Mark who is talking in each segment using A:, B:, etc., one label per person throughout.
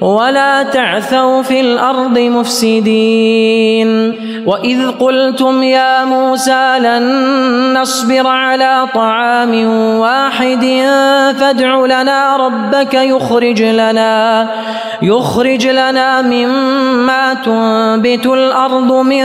A: ولا تعثوا في الأرض مفسدين. وإذ قلتم يا موسى لن نصبر على طعام واحد فادع لنا ربك يخرج لنا يخرج لنا مما تنبت الأرض من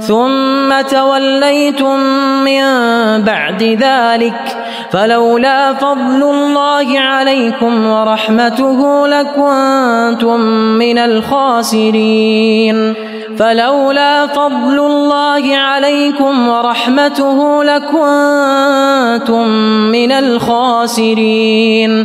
A: ثم توليتم من بعد ذلك فلولا فضل الله عليكم ورحمته لكنتم من الخاسرين. فلولا فضل الله عليكم ورحمته لكنتم من الخاسرين.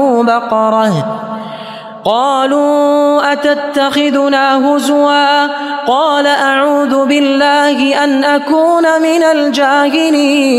A: بقرة. قالوا أتتخذنا هزوا؟ قال أعوذ بالله أن أكون من الجاهلين.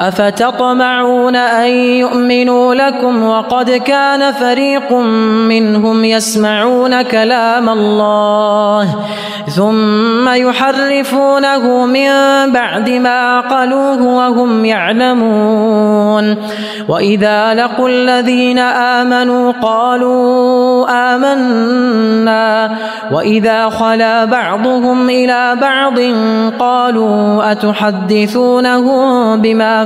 A: أفتطمعون أن يؤمنوا لكم وقد كان فريق منهم يسمعون كلام الله ثم يحرفونه من بعد ما عقلوه وهم يعلمون وإذا لقوا الذين آمنوا قالوا آمنا وإذا خلا بعضهم إلى بعض قالوا أتحدثونهم بما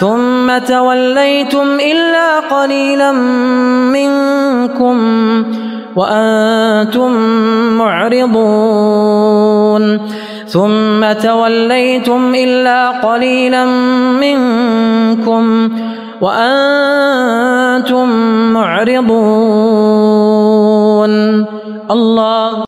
A: ثم توليتم إلا قليلا منكم وأنتم معرضون ثم توليتم إلا قليلا منكم وأنتم معرضون. الله